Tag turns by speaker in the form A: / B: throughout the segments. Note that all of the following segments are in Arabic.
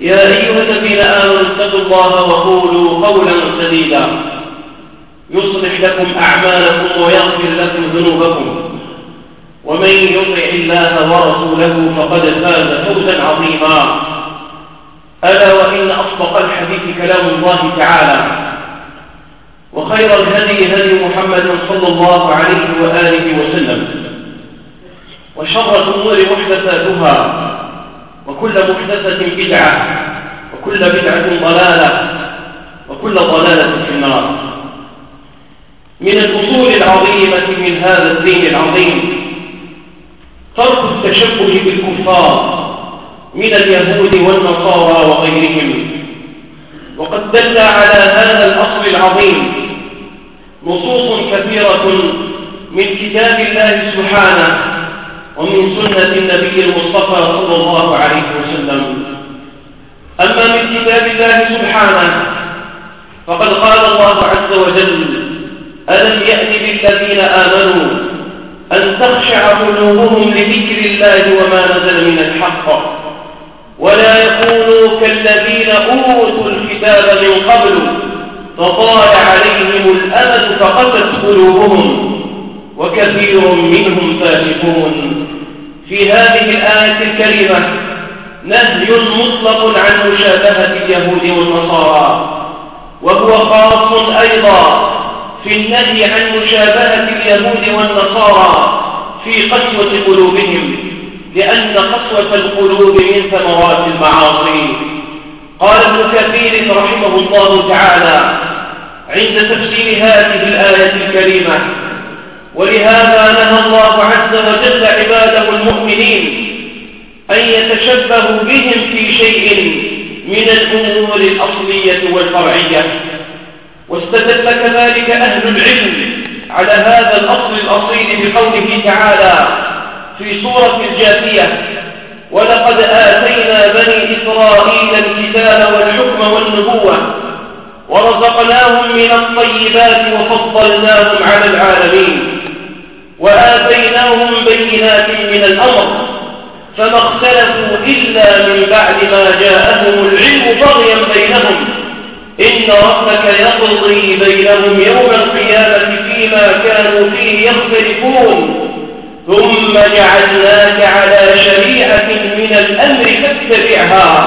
A: يا أيها الذين آمنوا اتقوا الله وقولوا قولا سديدا يصلح لكم أعمالكم ويغفر لكم ذنوبكم ومن يطع الله ورسوله فقد فاز فوزا عظيما ألا وإن أصدق الحديث كلام الله تعالى وخير الهدي هدي محمد صلى الله عليه وآله وسلم وشر الأمور محدثاتها وكل محدثة بدعة وكل بدعة ضلالة وكل ضلالة في النار من الأصول العظيمة من هذا الدين العظيم ترك التشبه بالكفار من اليهود والنصارى وغيرهم وقد دل على هذا الأصل العظيم نصوص كثيرة من كتاب الله سبحانه ومن سنة النبي المصطفى صلى الله عليه وسلم أما من كتاب الله سبحانه فقد قال الله عز وجل ألم يأتي بالذين آمنوا أن تخشع قلوبهم لذكر الله وما نزل من الحق ولا يكونوا كالذين أوتوا الكتاب من قبل فطال عليهم الأمد فقست قلوبهم وكثير منهم فاسقون في هذه الآية الكريمة نهي مطلق عن مشابهة اليهود والنصارى وهو خاص أيضا في النهي عن مشابهة اليهود والنصارى في قسوة قلوبهم لأن قسوة القلوب من ثمرات المعاصي قال ابن كثير رحمه الله تعالى عند تفسير هذه الآية الكريمة ولهذا نهى الله عز وجل عباده المؤمنين أن يتشبهوا بهم في شيء من الأمور الأصلية والفرعية واستدل كذلك أهل العلم على هذا الأصل الأصيل بقوله تعالى في سورة الجاثية ولقد آتينا بني إسرائيل الكتاب والحكم والنبوة ورزقناهم من الطيبات وفضلناهم على العالمين وآتيناهم بينات من الأمر فما اختلفوا إلا من بعد ما جاءهم العلم بغيا بينهم إن ربك يقضي بينهم يوم القيامة فيما كانوا فيه يختلفون ثم جعلناك على شريعة من الأمر فاتبعها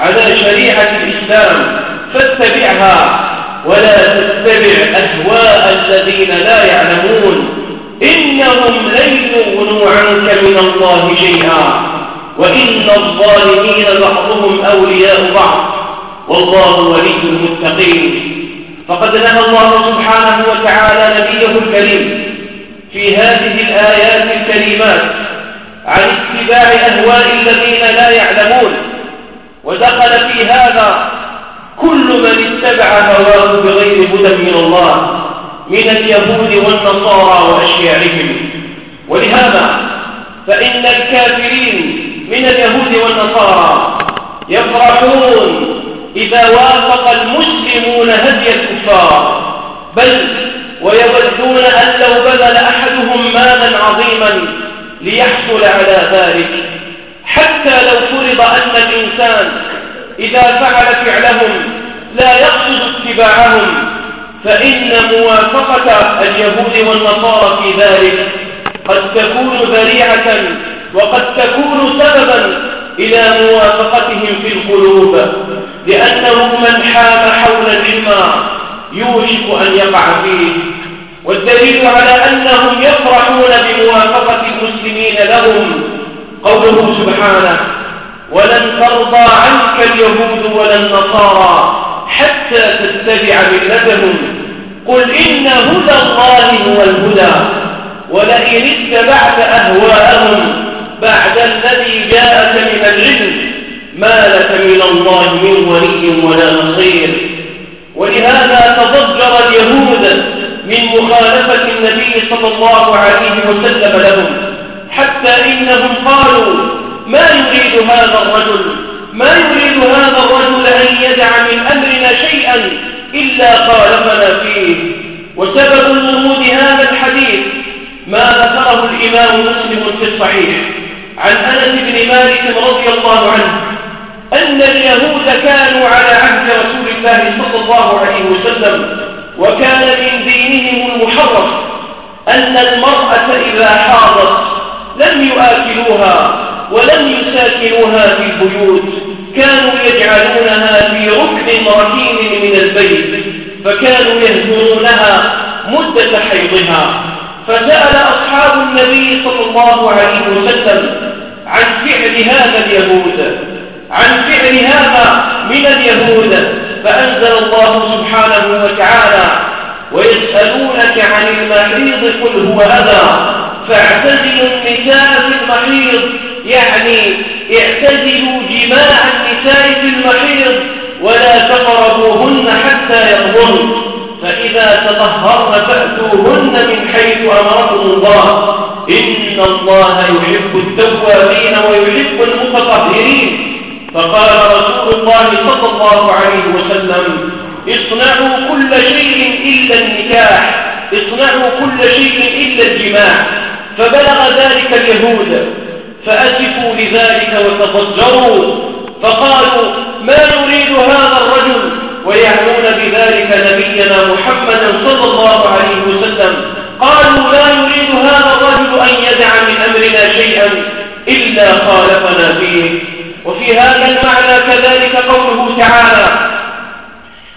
A: على شريعة الإسلام فاتبعها ولا تتبع أهواء الذين لا يعلمون إنهم لن يغنوا عنك من الله شيئا وإن الظالمين بعضهم أولياء بعض والله ولي المتقين فقد نهى الله سبحانه وتعالى نبيه الكريم في هذه الآيات الكريمات عن اتباع أهواء الذين لا يعلمون ودخل في هذا كل من اتبع هواه بغير هدى من الله من اليهود والنصارى وأشياعهم ولهذا فإن الكافرين من اليهود والنصارى يفرحون إذا وافق المسلمون هدي الكفار بل ويودون أن لو بذل أحدهم مالا عظيما ليحصل على ذلك حتى لو فرض أن الإنسان إذا فعل فعلهم لا يقصد اتباعهم فإن موافقة اليهود والنصارى في ذلك قد تكون ذريعة وقد تكون سببا إلى موافقتهم في القلوب لأنه من حام حول الإجماع يوشك أن يقع فيه والدليل على أنهم يفرحون بموافقة المسلمين لهم قوله سبحانه ولن ترضى عنك اليهود ولا النصارى حتى تتبع ملتهم قل إن هدى الله هو الهدى ولئن اتبعت أهواءهم بعد الذي جاءك من العلم ما لك من الله من ولي ولا نصير ولهذا تضجر اليهود من مخالفة النبي صلى الله عليه وسلم لهم حتى إنهم قالوا ما يريد هذا الرجل ما يريد هذا الرجل أن يدع من أمرنا شيئا إلا خالفنا فيه وسبب ورود هذا الحديث ما ذكره الإمام مسلم في الصحيح عن أنس بن مالك رضي الله عنه أن اليهود كانوا على عهد رسول الله صلى الله عليه وسلم وكان من دينهم المحرم أن المرأة إذا حاضت لم يآكلوها ولم يساكنوها في البيوت كانوا يجعلونها في ركن ركين من البيت فكانوا يهجرونها مدة حيضها فسأل أصحاب النبي صلى الله عليه وسلم عن فعل هذا اليهود عن فعل هذا من اليهود فأنزل الله سبحانه وتعالى ويسألونك عن المحيض قل هو أذى فاعتزلوا النساء في المحيض يعني اعتزلوا جماع النساء في المحيض ولا تقربوهن حتى يغضن فإذا تطهرن فأتوهن من حيث أمركم الله إن الله يحب التوابين ويحب المتطهرين فقال رسول الله صلى الله عليه وسلم اصنعوا كل شيء إلا النكاح اصنعوا كل شيء إلا الجماع فبلغ ذلك اليهود فأسفوا لذلك وتضجروا فقالوا ما نريد هذا الرجل ويعنون بذلك نبينا محمدا صلى الله عليه وسلم قالوا لا نريد هذا الرجل أن يدع من أمرنا شيئا إلا خالفنا فيه وفي هذا المعنى كذلك قوله تعالى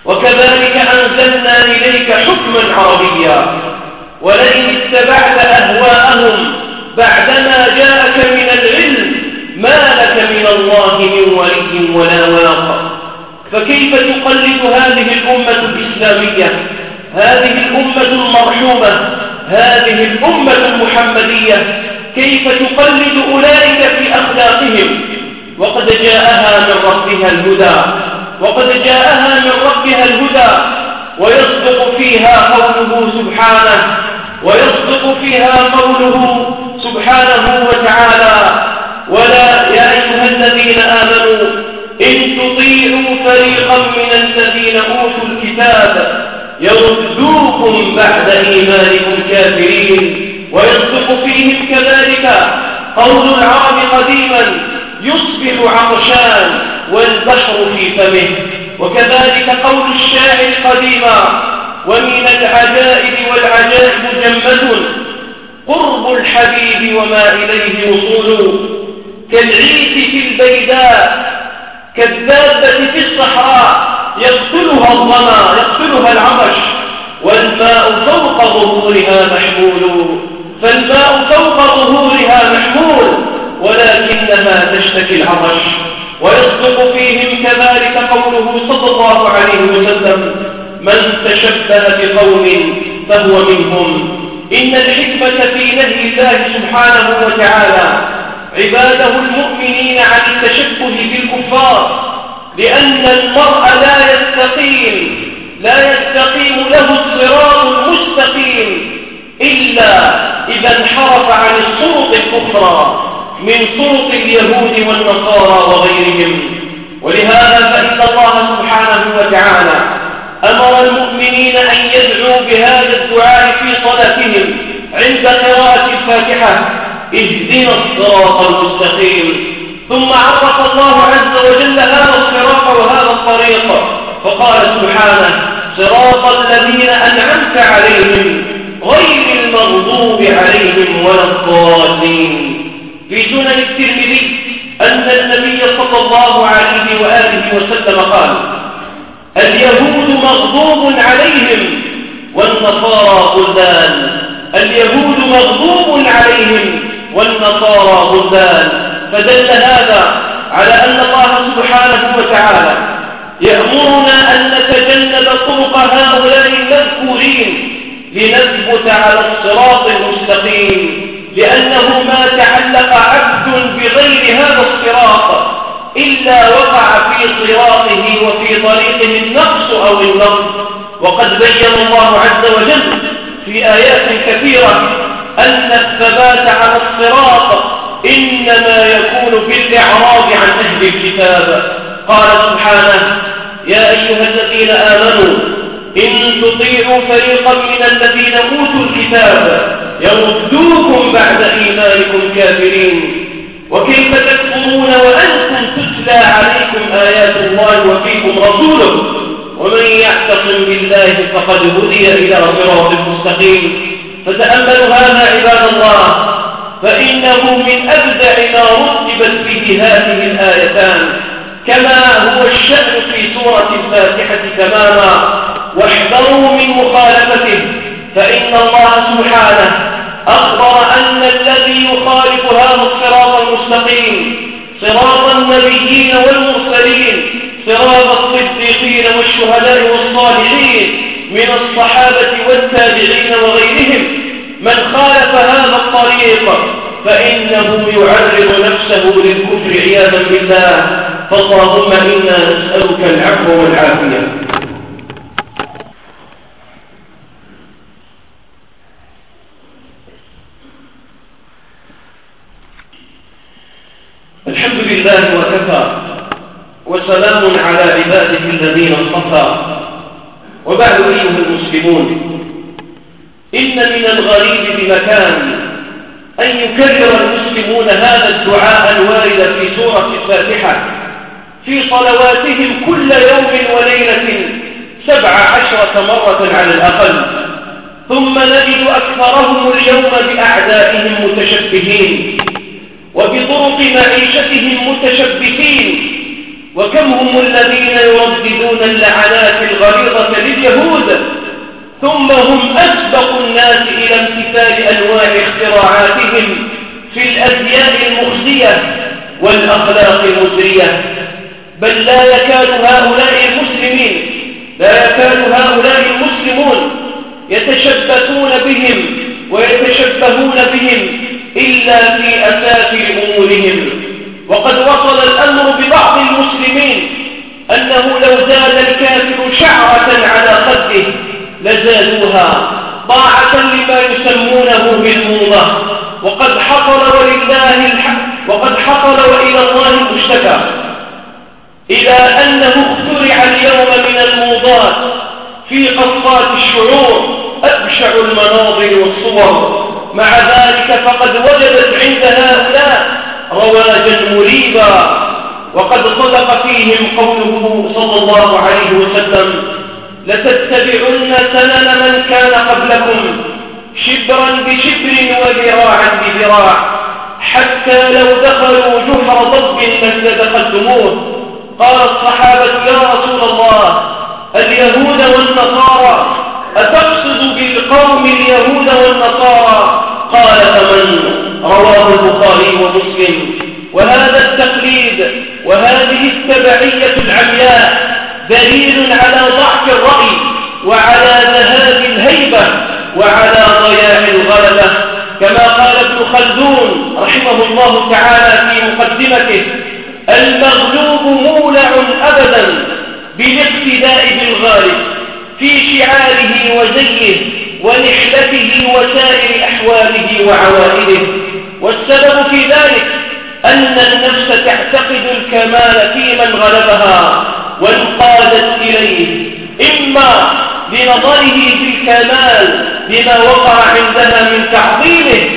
A: وكذلك أنزلنا إليك حكما عربيا ولئن اتبعت أهواءهم بعدما جاءك الله من ولي ولا واق فكيف تقلد هذه الأمة الإسلامية هذه الأمة المرحومة هذه الأمة المحمدية كيف تقلد أولئك في أخلاقهم وقد جاءها من ربها الهدى وقد جاءها من ربها الهدى ويصدق فيها قوله سبحانه ويصدق فيها قوله سبحانه وتعالى ولا الذين آمنوا إن تطيعوا فريقا من الذين أوتوا الكتاب يردوكم بعد إيمانكم كافرين ويصدق فيهم كذلك قول العرب قديما يصبح عرشان والبشر في فمه وكذلك قول الشاعر قديما ومن العجائب والعجائب جمة قرب الحبيب وما إليه وصول كالعيس في البيداء كالدابة في الصحراء يقتلها الظما يقتلها العطش والماء فوق ظهورها محمول فالماء فوق ظهورها محمول ولكنها تشتكي العطش ويصدق فيهم كذلك قوله صلى الله عليه وسلم من تشبه بقوم فهو منهم إن الحكمة في نهي الله سبحانه وتعالى عباده المؤمنين عن التشبه بالكفار لأن المرء لا يستقيم لا يستقيم له الصراط المستقيم إلا إذا انحرف عن الطرق الأخرى من طرق اليهود والنصارى وغيرهم ولهذا فإن الله سبحانه وتعالى أمر المؤمنين أن يدعوا بهذا الدعاء في صلاتهم عند قراءة الفاتحة اهدنا الصراط المستقيم ثم عرف الله عز وجل هذا الصراط وهذا الطريق فقال سبحانه صراط الذين أنعمت عليهم غير المغضوب عليهم ولا الضالين في سنن الترمذي أن النبي صلى الله عليه وآله وسلم قال اليهود مغضوب عليهم والنصارى غزال اليهود مغضوب عليهم والنصارى بلدان فدل هذا على أن الله سبحانه وتعالى يأمرنا أن نتجنب طرق هؤلاء المذكورين لنثبت على الصراط المستقيم لأنه ما تعلق عبد بغير هذا الصراط إلا وقع في صراطه وفي طريقه النقص أو النقص وقد بين الله عز وجل في آيات كثيرة أن الثبات على الصراط إنما يكون بالإعراض عن أهل الكتاب قال سبحانه يا أيها الذين آمنوا إن تطيعوا فريقا من الذين أوتوا الكتاب يردوكم بعد إيمانكم كافرين وكيف تكفرون وأنتم تتلى عليكم آيات الله وفيكم رسوله ومن يعتصم بالله فقد هدي إلى صراط مستقيم فتأملوا هذا عباد الله فإنه من أبدع ما رتبت به هذه الآيتان كما هو الشأن في سورة الفاتحة تماما واحذروا من مخالفته فإن الله سبحانه أخبر أن الذي يخالف هذا الصراط المستقيم صراط النبيين والمرسلين صراط الصديقين والشهداء والصالحين من الصحابة والتابعين وغيرهم من خالف هذا الطريق فإنه يعرض نفسه للكفر عياذا بالله فاللهم إنا نسألك العفو والعافية الحمد لله وكفى وسلام على عباده الذين اصطفى وبعد أيها المسلمون إن من الغريب بمكان أن يكرر المسلمون هذا الدعاء الوارد في سورة الفاتحة في صلواتهم كل يوم وليلة سبع عشرة مرة على الأقل ثم نجد أكثرهم اليوم بأعدائهم متشبهين وبطرق معيشتهم متشبثين وكم هم الذين يرددون اللعنات الغليظة لليهود ثم هم أسبق الناس إلى امتثال أنواع اختراعاتهم في الأزياء المخزية والأخلاق المزرية بل لا يكاد هؤلاء المسلمين لا يكاد هؤلاء المسلمون يتشبثون بهم ويتشبهون بهم إلا في أساس أمورهم وقد وصل الأمر ببعض المسلمين أنه لو زاد الكافر شعرة على خده لزادوها طاعة لما يسمونه بالموضة وقد حصل ولله الحق وقد حصل وإلى الله المشتكى إلى أنه اخترع اليوم من الموضات في قصات الشعور أبشع المناظر والصور مع ذلك فقد وجدت عند هؤلاء رواجا مريبا وقد صدق فيهم قوله صلى الله عليه وسلم لتتبعن سنن من كان قبلكم شبرا بشبر وذراعا بذراع حتى لو دخلوا جحر ضب لدخلتموه قال الصحابة يا رسول الله اليهود والنصارى أتقصد بالقوم اليهود والنصارى قال فمن رواه البخاري ومسلم وهذا التقليد وهذه التبعية العمياء دليل على ضعف الرأي وعلى ذهاب الهيبة وعلى ضياع الغلبة كما قال ابن خلدون رحمه الله تعالى في مقدمته المغلوب مولع أبدا بالاقتداء بالغالب في شعاره وزيه ونحلته وسائر أحواله وعوائله والسبب في ذلك أن النفس تعتقد الكمال في من غلبها وانقادت إليه إما لنظره في الكمال لما وقع عندها من تعظيمه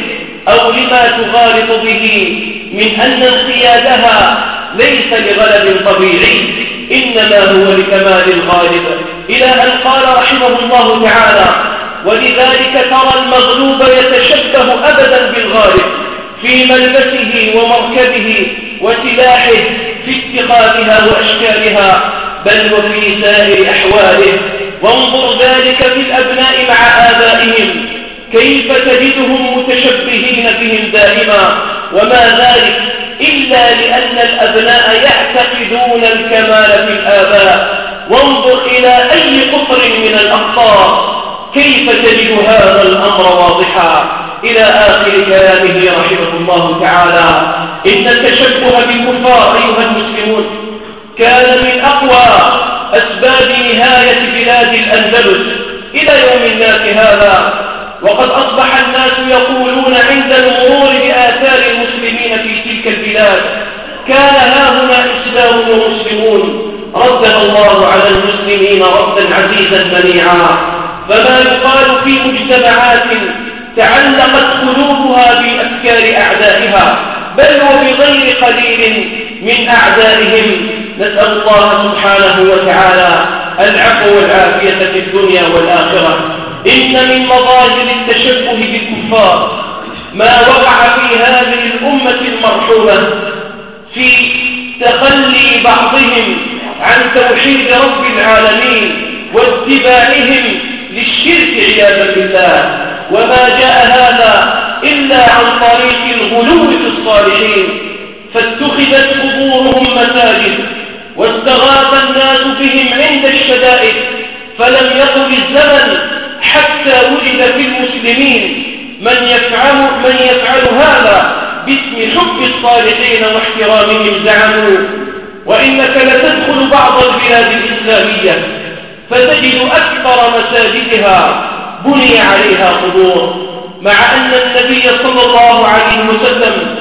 A: أو لما تغالط به من أن انقيادها ليس لغلب طبيعي إنما هو لكمال الغالب إلى أن قال رحمه الله تعالى ولذلك ترى المغلوب يتشبه أبدا بالغالب في ملبسه ومركبه وسلاحه في اتخاذها وأشكالها بل وفي سائر أحواله وانظر ذلك في الأبناء مع آبائهم كيف تجدهم متشبهين بهم دائما وما ذلك إلا لأن الأبناء يعتقدون الكمال في الآباء وانظر إلى أي قطر من الأقطار كيف تجد هذا الأمر إلى آخر كلامه رحمه الله تعالى إن التشبه بالكفار أيها المسلمون كان من أقوى أسباب نهاية بلاد الأندلس إلى يوم الناس هذا وقد أصبح الناس يقولون عند المرور بآثار المسلمين في تلك البلاد كان هاهنا إسلام ومسلمون رد الله على المسلمين ردا عزيزا منيعا فما يقال في مجتمعات تعلقت قلوبها بأفكار أعدائها بل وبغير قليل من أعدائهم نسأل الله سبحانه وتعالى العفو والعافية في الدنيا والآخرة إن من مظاهر التشبه بالكفار ما وقع في هذه الأمة المرحومة في تخلي بعضهم عن توحيد رب العالمين واتباعهم للشرك عياذا بالله وما جاء هذا إلا عن طريق الغلو في الصالحين فاتخذت قبورهم مساجد واستغاث الناس بهم عند الشدائد فلم يطل الزمن حتى وجد في المسلمين من يفعل, من يفعل هذا باسم حب الصالحين واحترامهم زعموا وإنك لتدخل بعض البلاد الإسلامية فتجد أكثر مساجدها بني عليها قبور مع أن النبي صلى الله عليه وسلم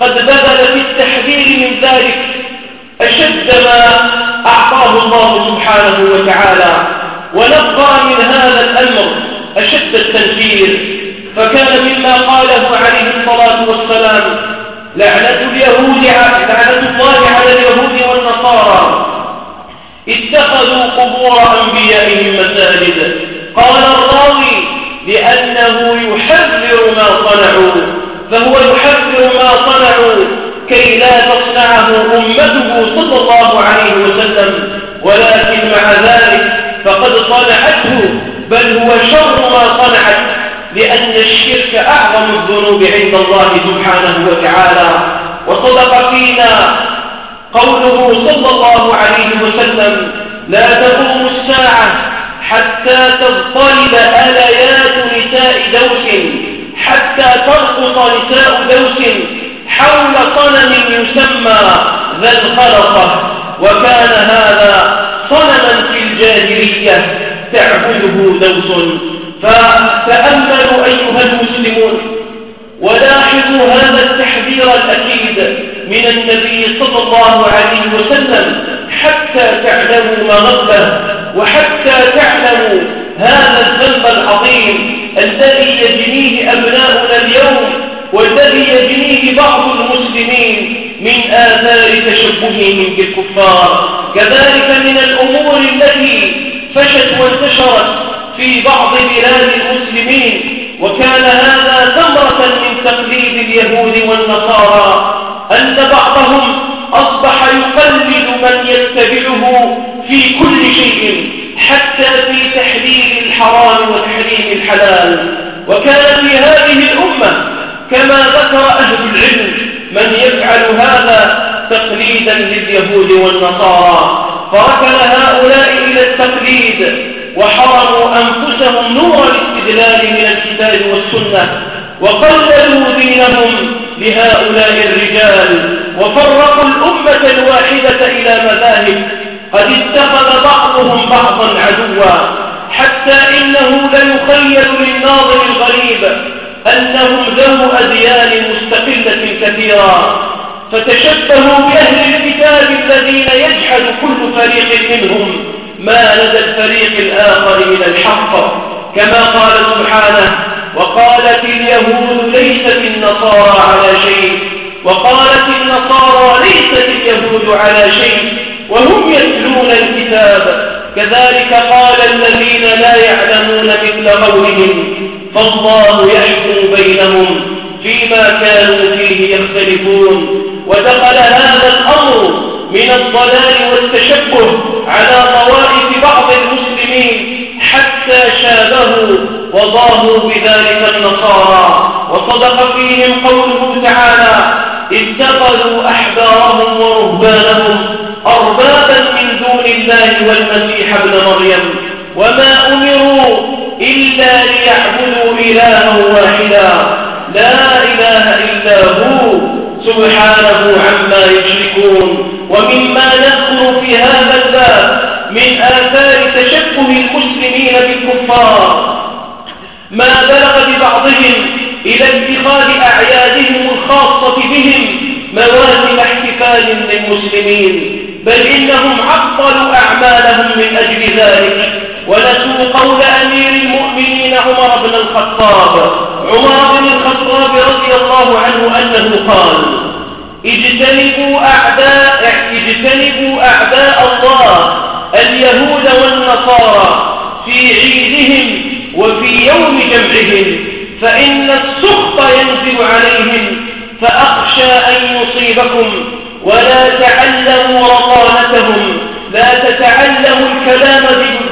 A: قد بذل في التحذير من ذلك أشد ما أعطاه الله سبحانه وتعالى ونبقى من هذا الأمر أشد التنفير فكان مما قاله عليه الصلاة والسلام لعنة اليهود لعنة الله على اليهود والنصارى اتخذوا قبور أنبيائهم مساجد قال الراوي لأنه يحذر ما صنعوا فهو يحذر ما صنعوا كي لا تصنعه أمته صلى الله عليه وسلم ولكن مع ذلك فقد صنعته بل هو شر ما صنعت لأن الشرك أعظم الذنوب عند الله سبحانه وتعالى وصدق فينا قوله صلى الله عليه وسلم لا تقوم الساعة حتى تضطرب آليات نساء دوس حتى ترقص نساء دوس حول صنم يسمى ذا الخرقة وكان هذا صنما في الجاهلية تعبده دوس فتأملوا أيها المسلمون
B: ولاحظوا هذا
A: التحذير الأكيد من النبي صلى الله عليه وسلم حتى تعلموا مغبه وحتى تعلموا هذا الذنب العظيم الذي يجنيه أبناؤنا اليوم والذي يجنيه بعض المسلمين من آثار تشبههم بالكفار كذلك من الأمور التي فشت وانتشرت في بعض بلاد المسلمين وكان هذا ثمرة من تقليد اليهود والنصارى أن بعضهم أصبح يقلد من يتبعه في كل شيء حتى في تحليل الحرام وتحريم الحلال وكان في هذه الأمة كما ذكر أهل العلم من يفعل هذا تقليدا لليهود والنصارى فركن هؤلاء إلى التقليد وحرموا أنفسهم نور الاستدلال من الكتاب والسنة وقللوا دينهم لهؤلاء الرجال وفرقوا الأمة الواحدة إلى مذاهب قد اتخذ بعضهم بعضا عدوا حتى إنه ليخيل للناظر الغريب أنهم ذو أديان مستقلة كثيرا فتشبهوا بأهل الكتاب الذين يجحد كل فريق منهم ما لدى الفريق الآخر من الحق كما قال سبحانه وقالت اليهود ليست النصارى على شيء وقالت النصارى ليست اليهود على شيء وهم يتلون الكتاب كذلك قال الذين لا يعلمون مثل قولهم فالله يحكم بينهم فيما كانوا فيه يختلفون ودخل هذا الأمر من الضلال والتشبه على طوائف بعض المسلمين حتى شابهوا وضاهوا بذلك النصارى وصدق فيهم قوله تعالى اتخذوا أحبارهم ورهبانهم أربابا من دون الله والمسيح ابن مريم وما أمروا إلا ليعبدوا إلها واحدا لا إله إلا هو سبحانه عما يشركون ومما نذكر في هذا الباب من آثار تشبه المسلمين بالكفار ما بلغ ببعضهم إلى اتخاذ أعيادهم الخاصة بهم مواسم احتفال للمسلمين بل إنهم عطلوا أعمالهم من أجل ذلك ونسوا قول أمير المؤمنين عمر بن الخطاب عمر بن الخطاب رضي الله عنه أنه قال اجتنبوا أعداء اجتنبوا أعداء الله اليهود والنصارى في عيدهم وفي يوم جمعهم فإن السخط ينزل عليهم فأخشى أن يصيبكم ولا تعلموا رطانتهم لا تتعلموا الكلام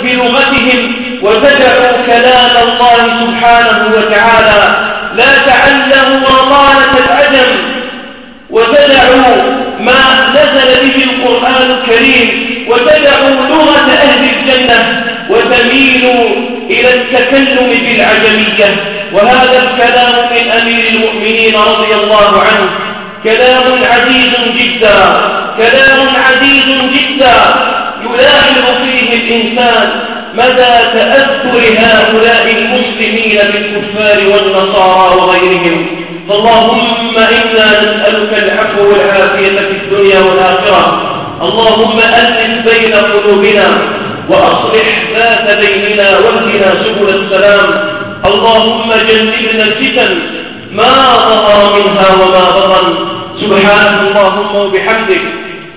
A: بلغتهم وتدعوا كلام الله سبحانه وتعالى لا تعلموا رطانة العجم وتدعوا ما نزل به القرآن الكريم وتدعوا لغة أهل الجنة وتميلوا إلى التكلم بالعجمية وهذا الكلام من أمير المؤمنين سليم رضي الله عنه كلام عزيز جدا كلام عزيز جدا يلاحظ فيه الإنسان مدى تأثر هؤلاء المسلمين بالكفار والنصارى وغيرهم فاللهم إنا نسألك العفو والعافية في الدنيا والآخرة اللهم ألف بين قلوبنا وأصلح ذات بيننا واهدنا سبل السلام اللهم جنبنا الفتن ما ظهر منها وما بطن سبحانك اللهم وبحمدك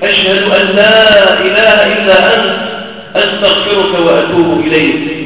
A: أشهد أن لا إله إلا أنت أستغفرك وأتوب إليك